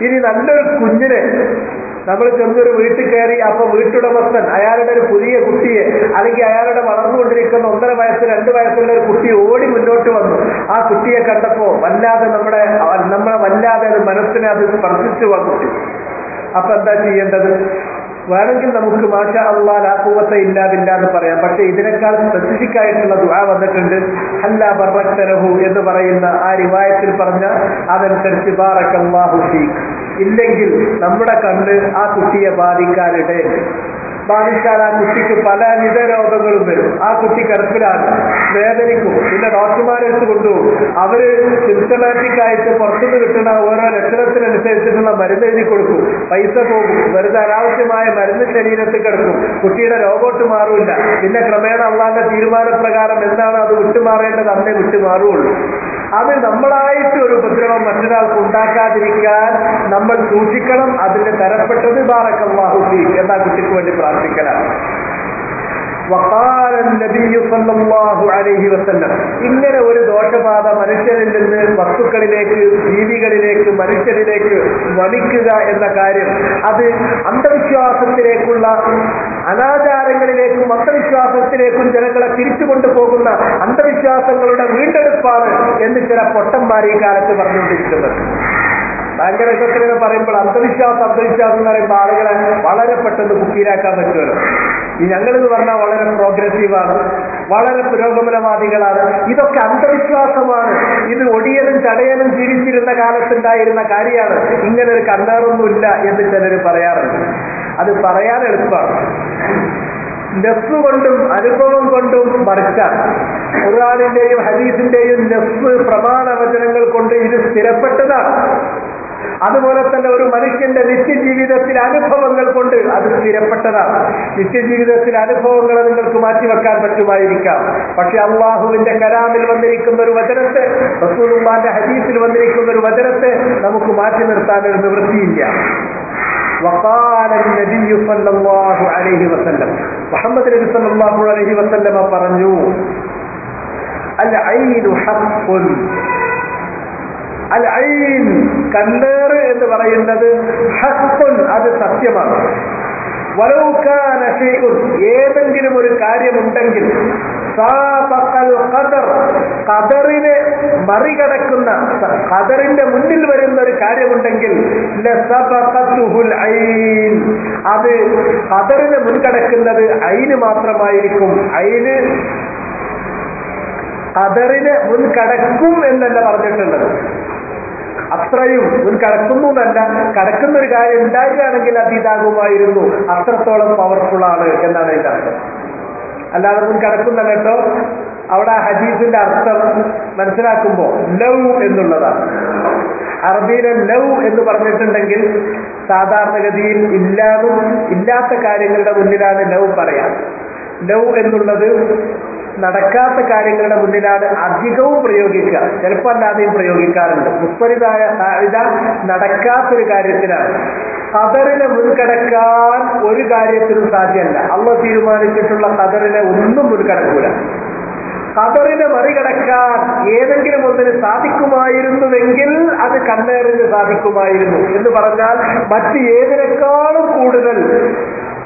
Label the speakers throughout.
Speaker 1: ഇനി നല്ലൊരു കുഞ്ഞിനെ നമ്മൾ ചെന്നൊരു വീട്ടിൽ കയറി അപ്പൊ വീട്ടുടമസ്ഥൻ അയാളുടെ ഒരു പുതിയ കുട്ടിയെ അല്ലെങ്കിൽ അയാളുടെ വളർന്നുകൊണ്ടിരിക്കുന്ന ഒന്നര വയസ്സ് രണ്ട് വയസ്സുള്ള ഒരു കുട്ടി ഓടി മുന്നോട്ട് വന്നു. ആ കുട്ടിയെ കണ്ടപ്പോ വല്ലാതെ നമ്മുടെ നമ്മളെ വല്ലാതെ അത് മനസ്സിനെ അത് സ്പർശിച്ചു വന്നു. അപ്പൊ എന്താ ചെയ്യേണ്ടത്? വേണമെങ്കിൽ നമുക്ക് മാഷ അള്ളാ ലാക്കൂവത്തെ ഇല്ലാതില്ല എന്ന് പറയാം. പക്ഷെ ഇതിനേക്കാൾ സ്പെസിഫിക് ആയിട്ടുള്ള ദുആ വന്നിട്ടുണ്ട്. ഹല്ല ബറക്തലഹു എന്ന് പറയുന്ന ആ റിവായത്തിൽ പറഞ്ഞ അതനുസരിച്ച് ബാറക്കല്ലാഹു ഫീക് ഇല്ലെങ്കിൽ നമ്മുടെ കണ്ണ് ആ കുട്ടിയെ ബാധിക്കാനിടയുണ്ട് ബാധിച്ചാൽ ആ കുട്ടിക്ക് പലവിധ രോഗങ്ങളും വരും. ആ കുട്ടി കിടപ്പിലാണ് വേദനിക്കും. പിന്നെ ഡോക്ടർമാരെടുത്ത് കൊണ്ടുപോകും. അവർ സിസ്റ്റമാറ്റിക് ആയിട്ട് പുറത്തുനിന്ന് കിട്ടുന്ന ഓരോ ലക്ഷണത്തിനനുസരിച്ചിട്ടുള്ള മരുന്ന് എഴുതി കൊടുക്കും. പൈസ പോകും. വെറുതെ അനാവശ്യമായ മരുന്ന് ശരീരത്തിൽ കിടക്കും. കുട്ടിയുടെ രോഗോട്ട് മാറില്ല. പിന്നെ ക്രമേണ അള്ളാന്റെ തീരുമാനപ്രകാരം എന്താണ് അത് വിട്ടുമാറേണ്ടത്? അന്നേ വിട്ടുമാറുള്ളൂ അത് നമ്മളായിട്ട് ഒരു ഉപദ്രവം മറ്റൊരാൾക്ക് ഉണ്ടാക്കാതിരിക്കാൻ നമ്മൾ സൂക്ഷിക്കണം. അതിന്റെ തരപ്പെട്ടത് ബാറക്കല്ലാഹു എന്ന കുട്ടിക്ക് വേണ്ടി പ്രാർത്ഥിക്കലാണ്. നബിയു സല്ലല്ലാഹു അലൈഹി വസല്ലം. ഇങ്ങനെ ഒരു ദോഷബാധ മനുഷ്യരിൽ നിന്ന് വസ്തുക്കളിലേക്ക് ജീവികളിലേക്ക് മനുഷ്യരിലേക്ക് വലിക്കുക എന്ന കാര്യം അത് അന്ധവിശ്വാസത്തിലേക്കുള്ള അനാചാരങ്ങളിലേക്കും അന്ധവിശ്വാസത്തിലേക്കും ജനങ്ങളെ തിരിച്ചു കൊണ്ടുപോകുന്ന അന്ധവിശ്വാസങ്ങളുടെ വീണ്ടെടുപ്പാണ് എന്ന് ചില പൊട്ടന്മാർ ഈ കാലത്ത് പറഞ്ഞുകൊണ്ടിരിക്കുന്നത്. ഭയങ്കര രസത്തിനെന്ന് പറയുമ്പോൾ അന്ധവിശ്വാസം അന്ധവിശ്വാസം എന്ന് പറയുമ്പോൾ ആളുകളെ വളരെ പെട്ടെന്ന് കുക്കീരാക്കാൻ പറ്റുമല്ലോ. ഈ ഞങ്ങളെന്ന് പറഞ്ഞാൽ വളരെ പ്രോഗ്രസീവാണ് വളരെ പുരോഗമനവാദികളാണ്. ഇതൊക്കെ അന്ധവിശ്വാസമാണ്. ഇത് ഒടിയനും ചടയനും ജീവിച്ചിരുന്ന കാലത്തുണ്ടായിരുന്ന കാര്യമാണ്. ഇങ്ങനെ ഒരു കണ്ണാറൊന്നുമില്ല എന്ന് ചിലർ പറയാറുണ്ട്. അത് പറയാൻ എളുപ്പമാണ്. നെസ് കൊണ്ടും അനുഭവം കൊണ്ടും മറിച്ചാൽ ഖുർആാനിന്റെയും ഹദീസിന്റെയും നെസ് പ്രമാണ വചനങ്ങൾ കൊണ്ട് ഇത് സ്ഥിരപ്പെട്ടതാണ്. അതുപോലെ തന്നെ ഒരു മനുഷ്യന്റെ നിത്യജീവിതത്തിലെ അനുഭവങ്ങൾ കൊണ്ട് അത് സ്ഥിരപ്പെട്ടതാണ്. നിത്യജീവിതത്തിലെ അനുഭവങ്ങളെ നിങ്ങൾക്ക് മാറ്റിവെക്കാൻ പറ്റുമായിരിക്കാം. പക്ഷെ അള്ളാഹുവിന്റെ കലാമിൽ വന്നിരിക്കുന്ന ഒരു വചനത്തെ റസൂലുമാന്റെ ഹദീസിൽ വന്നിരിക്കുന്ന ഒരു വചനത്തെ നമുക്ക് മാറ്റി നിർത്താൻ ഒരു നിവൃത്തിയില്ല മുഹമ്മദ് നബി സല്ലാഹു അലഹി വസല്ലം പറഞ്ഞു അൽ ഐനു ഹഖ്ഖുൻ അൽ ഐൻ കണ്ണേറ് എന്ന് പറയുന്നത് ഹഖ്ഖുൻ അത് സത്യമാണ്. ഏതെങ്കിലും ഒരു കാര്യമുണ്ടെങ്കിൽ കദറിനെ മറികടക്കുന്ന ഖദറിന്റെ മുന്നിൽ വരുന്ന ഒരു കാര്യമുണ്ടെങ്കിൽ അത് ഖദറിനെ മുൻകടക്കുന്നത് അയിന് മാത്രമായിരിക്കും. ഐന് ഖദറിനെ മുൻകടക്കും എന്നല്ല പറഞ്ഞിട്ടുള്ളത്. അത്രയും മുൻ കടക്കുന്നു എന്നല്ല. കടക്കുന്ന ഒരു കാര്യം ഉണ്ടാകുകയാണെങ്കിൽ അത് ഇതാകുമായിരുന്നു. അത്രത്തോളം പവർഫുൾ ആണ് എന്നാണ് അതിന്റെ അർത്ഥം. അല്ലാതെ മുൻ കടക്കുന്ന കേട്ടോ. അവിടെ ഹദീസിന്റെ അർത്ഥം മനസ്സിലാക്കുമ്പോൾ ലവ് എന്നുള്ളതാണ്. അറബിയിലെ ലവ് എന്ന് പറഞ്ഞിട്ടുണ്ടെങ്കിൽ സാധാരണഗതിയിൽ ഇല്ലാതും ഇല്ലാത്ത കാര്യങ്ങളുടെ മുന്നിലാണ് ലവ് പറയാം ലവ് എന്നുള്ളത് നടക്കാത്ത കാര്യങ്ങളുടെ മുന്നിലാണ് അധികവും പ്രയോഗിക്കുക. ചിലപ്പോൾ അല്ലാതെയും പ്രയോഗിക്കാറുണ്ട്. മുപ്പരിതായ സാധ്യത നടക്കാത്തൊരു കാര്യത്തിലാണ്. കതറിനെ മുൻകടക്കാൻ ഒരു കാര്യത്തിനും സാധ്യമല്ല. അള്ള തീരുമാനിച്ചിട്ടുള്ള കതറിനെ ഒന്നും മുൻകടക്കൂല. കതറിനെ മറികടക്കാൻ ഏതെങ്കിലും ഒന്നിന് സാധിക്കുമായിരുന്നുവെങ്കിൽ അത് കണ്ണേറിന് സാധിക്കുമായിരുന്നു. എന്ന് പറഞ്ഞാൽ മറ്റ് ഏതിനേക്കാളും കൂടുതൽ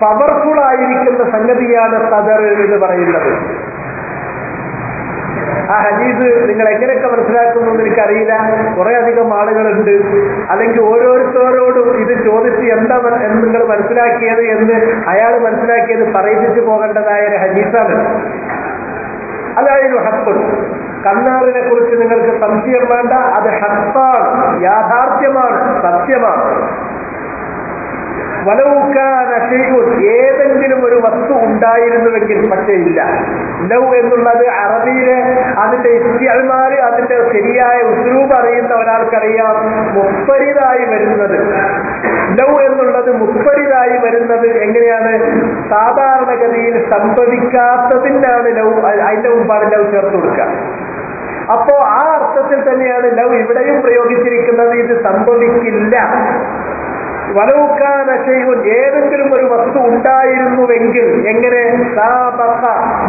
Speaker 1: പവർഫുൾ ആയിരിക്കുന്ന സംഗതിയാണ് കതർ എന്ന് പറയുന്നത്. ആ ഹദീസ് നിങ്ങൾ എങ്ങനെയൊക്കെ മനസ്സിലാക്കുന്നു എന്ന് എനിക്കറിയില്ല. കുറെ അധികം ആളുകളുണ്ട്. അല്ലെങ്കിൽ ഓരോരുത്തരോടും ഇത് ചോദിച്ച് എന്താ നിങ്ങൾ മനസ്സിലാക്കിയത് എന്ന് അയാൾ മനസ്സിലാക്കിയത് പറയിപ്പിച്ചു പോകേണ്ടതായ ഒരു ഹദീസാണ്. അതായിരുന്നു ഹക്കുൻ കണ്ണാറിനെ കുറിച്ച് നിങ്ങൾക്ക് സംശയം വേണ്ട. അത് ഹക്കാണ് യാഥാർത്ഥ്യമാണ്. സത്യമാണ്. വലവുക്കാൻ ഏതെങ്കിലും ഒരു വസ്തു ഉണ്ടായിരുന്നുവെങ്കിൽ പക്ഷേ ഇല്ല. ലവ് എന്നുള്ളത് അറബിയിലെ അതിന്റെ ഇസ്തിയൽമാര് അതിന്റെ ശരിയായ ഉസ്രൂപ് അറിയുന്ന ഒരാൾക്കറിയാം മുപ്പരിതായി വരുന്നത്. ലൗ എന്നുള്ളത് മുപ്പരിതായി വരുന്നത് എങ്ങനെയാണ്? സാധാരണഗതിയിൽ സംഭവിക്കാത്തതിനാണ് ലൗ അതിന്റെ മുമ്പാണ് ലവ് ചേർത്ത് കൊടുക്കുക. അപ്പോ ആ അർത്ഥത്തിൽ തന്നെയാണ് ലവ് ഇവിടെയും പ്രയോഗിച്ചിരിക്കുന്നത് ഇത് സംഭവിക്കില്ല. വലവുക്കാന ചെയ്യും ഏതെങ്കിലും ഒരു വസ്തു ഉണ്ടായിരുന്നുവെങ്കിൽ എങ്ങനെ?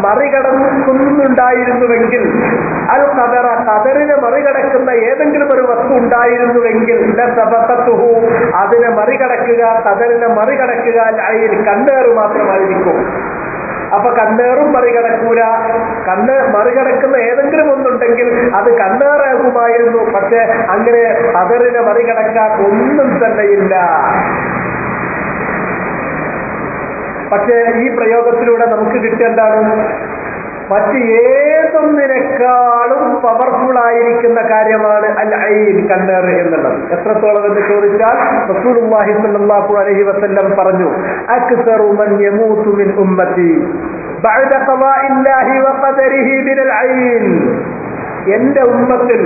Speaker 1: മറികടക്കുന്നുണ്ടായിരുന്നുവെങ്കിൽ അൽ കതറ കതറിനെ മറികടക്കുന്ന ഏതെങ്കിലും ഒരു വസ്തു ഉണ്ടായിരുന്നുവെങ്കിൽ അതിനെ മറികടക്കുക കതറിനെ മറികടക്കുക കണ്ണേറ് മാത്രമായിരിക്കും. അപ്പൊ കണ്ണേറും മറികടക്കൂല. കണ്ണ് മറികടക്കുന്ന ഏതെങ്കിലും ഒന്നുണ്ടെങ്കിൽ അത് കണ്ണേറാകുമായിരുന്നു പക്ഷെ അങ്ങനെ അതറിനെ മറികടക്കാൻ ഒന്നും തന്നെയില്ല പക്ഷേ ഈ പ്രയോഗത്തിലൂടെ നമുക്ക് കിട്ടേണ്ടതാണ് മറ്റ് ഏതൊന്നിനേക്കാളും പവർഫുൾ ആയിരിക്കുന്ന കാര്യമാണ് അൽ ഐൻ കണ്ണേറ് എന്നുള്ളത്. എത്രത്തോളം എന്ന് ചോദിച്ചാൽ റസൂലുള്ളാഹി സ്വല്ലല്ലാഹു അലൈഹി വസല്ലം പറഞ്ഞു അക്സറു മൻ യമൂതു മിൻ ബഅദ ബിൽ ഐൻ എന്റെ ഉമ്മത്തിൽ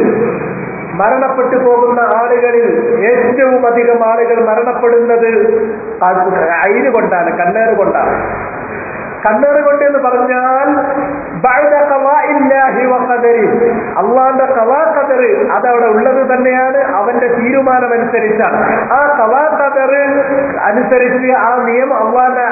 Speaker 1: മരണപ്പെട്ടു പോകുന്ന ആളുകളിൽ ഏറ്റവും അധികം ആളുകൾ മരണപ്പെടുന്നത് അയിന് കൊണ്ടാണ് കണ്ണേറ് കൊണ്ടാണ്. കണ്ണേറ് കൊണ്ട് എന്ന് പറഞ്ഞാൽ അള്ളാന്റെ കവാ കതർ അതവിടെ ഉള്ളത് തന്നെയാണ് അവന്റെ തീരുമാനം അനുസരിച്ചാണ് ആ കവാ കതർ അനുസരിച്ച് ആ നിയമം അള്ളാന്റെ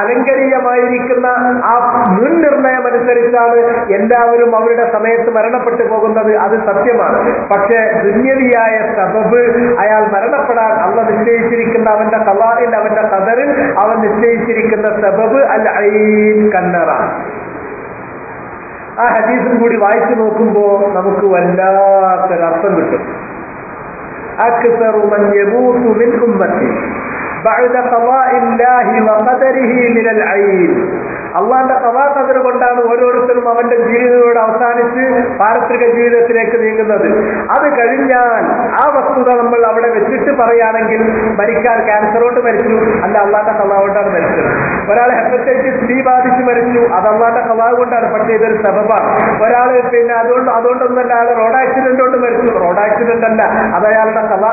Speaker 1: അലങ്കരീയമായിരിക്കുന്ന ആ മുൻനിർണയം അനുസരിച്ചാണ് എല്ലാവരും അവരുടെ സമയത്ത് മരണപ്പെട്ടു പോകുന്നത്. അത് സത്യമാണ്. പക്ഷെ ദുന്യവിയായ സബബ് അയാൾ മരണപ്പെടാൻ അള്ള നിശ്ചയിച്ചിരിക്കുന്ന അവന്റെ കവാറിൽ അവന്റെ കതറിൽ അവൻ നിശ്ചയിച്ചിരിക്കുന്ന സബബ് അൽ സഈദ് ആ ഹദീസും കൂടി വായിച്ചു നോക്കുമ്പോ നമുക്ക് വല്ലാത്തൊരർത്ഥം കിട്ടും. അള്ളാന്റെ കവാ കതിർ കൊണ്ടാണ് ഓരോ അവന്റെ ജീവിതത്തോട് അവസാനിച്ച് പാരത്രിക ജീവിതത്തിലേക്ക് നീങ്ങുന്നത്. അത് കഴിഞ്ഞാൽ ആ വസ്തുത നമ്മൾ അവിടെ വെച്ചിട്ട് പറയുകയാണെങ്കിൽ മരിക്കാൻ ക്യാൻസർ കൊണ്ട് മരിച്ചു. അല്ല അള്ളാന്റെ കഥ കൊണ്ടാണ് മരിച്ചത്. ഒരാൾ ഹെപ്പറ്റൈറ്റിസ് ബി ബാധിച്ച് മരിച്ചു. അത് അള്ളാന്റെ കഥ കൊണ്ടാണ്. പക്ഷേ ഇതൊരു സബബാണ്. ഒരാൾ പിന്നെ അതുകൊണ്ട് അതുകൊണ്ടൊന്നല്ല അയാൾ റോഡ് ആക്സിഡന്റ് കൊണ്ട് മരിച്ചു. റോഡ് ആക്സിഡന്റ് അല്ല. അത് അയാളുടെ കഥ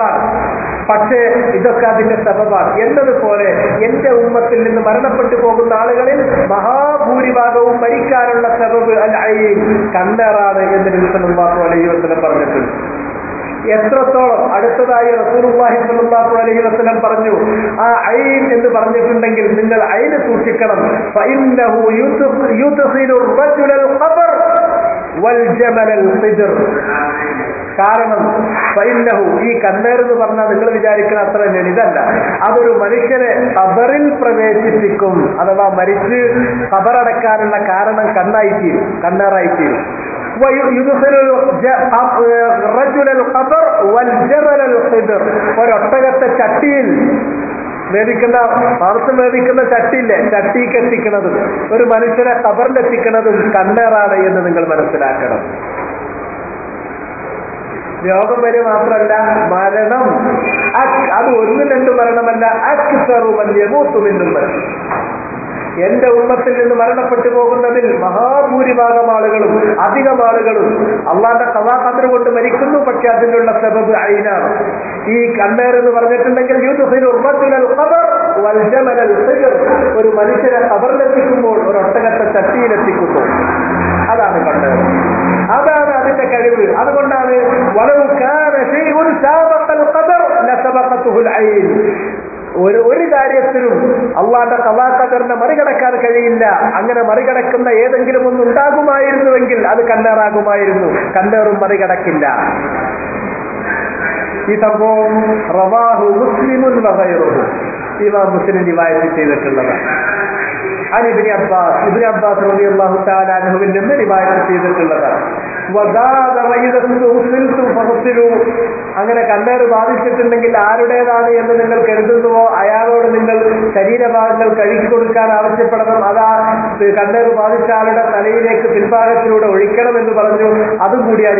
Speaker 1: ആണ്. പക്ഷേ ഇതൊക്കെ അതിന്റെ സബബാണ്. എന്നതുപോലെ എന്റെ ഉമ്മത്തിൽ നിന്ന് മരണപ്പെട്ടു പോകുന്ന ആളുകളിൽ മഹാഭൂരിഭാഗവും മരിക്കാനുള്ള സബബ് അൽ കണ്ണേറാണ് എന്ന് നിമിഷം പറഞ്ഞിട്ടുണ്ട്. എത്രത്തോളം അടുത്തതായി സ്വല്ലല്ലാഹു അലൈഹി പറഞ്ഞു ആ ഐൻ എന്ന് പറഞ്ഞിട്ടുണ്ടെങ്കിൽ നിങ്ങൾ ഐന് സൂക്ഷിക്കണം. കാരണം ഫൈനഹു ഈ കണ്ണേർ എന്ന് പറഞ്ഞാൽ നിങ്ങൾ വിചാരിക്കുന്ന അത്ര ഇതല്ല അതൊരു മനുഷ്യനെ കബറിൽ പ്രവേശിപ്പിക്കും അഥവാ മരിച്ച് കബറടക്കാനുള്ള കാരണം കണ്ണായിത്തീരും കണ്ണേറായിത്തീരും ഒരൊട്ടകത്തെ ചട്ടിയിൽ വേദിക്കുന്ന പാർത്ത് വേദിക്കുന്ന ചട്ടിയില്ലേ? ചട്ടിക്ക് എത്തിക്കുന്നതും ഒരു മനുഷ്യനെ കബറിലെത്തിക്കുന്നതും കണ്ണേറാണ് എന്ന് നിങ്ങൾ മനസ്സിലാക്കണം. രോഗം വരെ മാത്രമല്ല മരണം. അത് ഒന്നും രണ്ട് മരണമല്ല. അക്സറുമല്യമൂത്തുമെന്നും മരണം എന്റെ ഉമ്മത്തിൽ നിന്ന് മരണപ്പെട്ടു പോകുന്നതിൽ മഹാഭൂരിഭാഗം ആളുകളും അധികം ആളുകളും അള്ളാന്റെ കഥാപാത്ര കൊണ്ട് മരിക്കുന്നു. പക്ഷെ അതിനുള്ള സബബ് അയിനാണ്. ഈ കണ്ണേർ എന്ന് പറഞ്ഞിട്ടുണ്ടെങ്കിൽ ഒരു മനുഷ്യനെ കബറിലെത്തിക്കുമ്പോൾ ഒരു ചട്ടിയിലെത്തിക്കുന്നു. അതാണ് കണ്ടത് അതാണ് അതിന്റെ കഴിവ്. അതുകൊണ്ടാണ് ഒരു ഒരു കാര്യത്തിലും അള്ളാന്റെ കഥാകഥറിനെ മറികടക്കാൻ കഴിയില്ല. അങ്ങനെ മറികടക്കുന്ന ഏതെങ്കിലും ഒന്ന് ഉണ്ടാകുമായിരുന്നുവെങ്കിൽ അത് കണ്ണേറാകുമായിരുന്നു. കണ്ണേറും മറികടക്കില്ല. ഈ സംഭവം റവാഹു മുസ്ലിമുൻ വഹൈറുഹു ഇവ മുസ്ലിം റിവായത്ത് ചെയ്തിട്ടുള്ളതാണ്. അബ്ബാസ് അബ്ബാസ് അങ്ങനെ കണ്ണേർ ബാധിച്ചിട്ടുണ്ടെങ്കിൽ ആരുടേതാണ് എന്ന് നിങ്ങൾ കരുതുന്നുവോ? അയാളോട് നിങ്ങൾ ശരീരഭാഗങ്ങൾ കഴുകി കൊടുക്കാൻ ആവശ്യപ്പെടണം. അതാ കണ്ണേർ ബാധിച്ച ആളുടെ തലയിലേക്ക് പിൻഭാഗത്തിലൂടെ ഒഴിക്കണം എന്ന് പറഞ്ഞു. അതും കൂടി ആ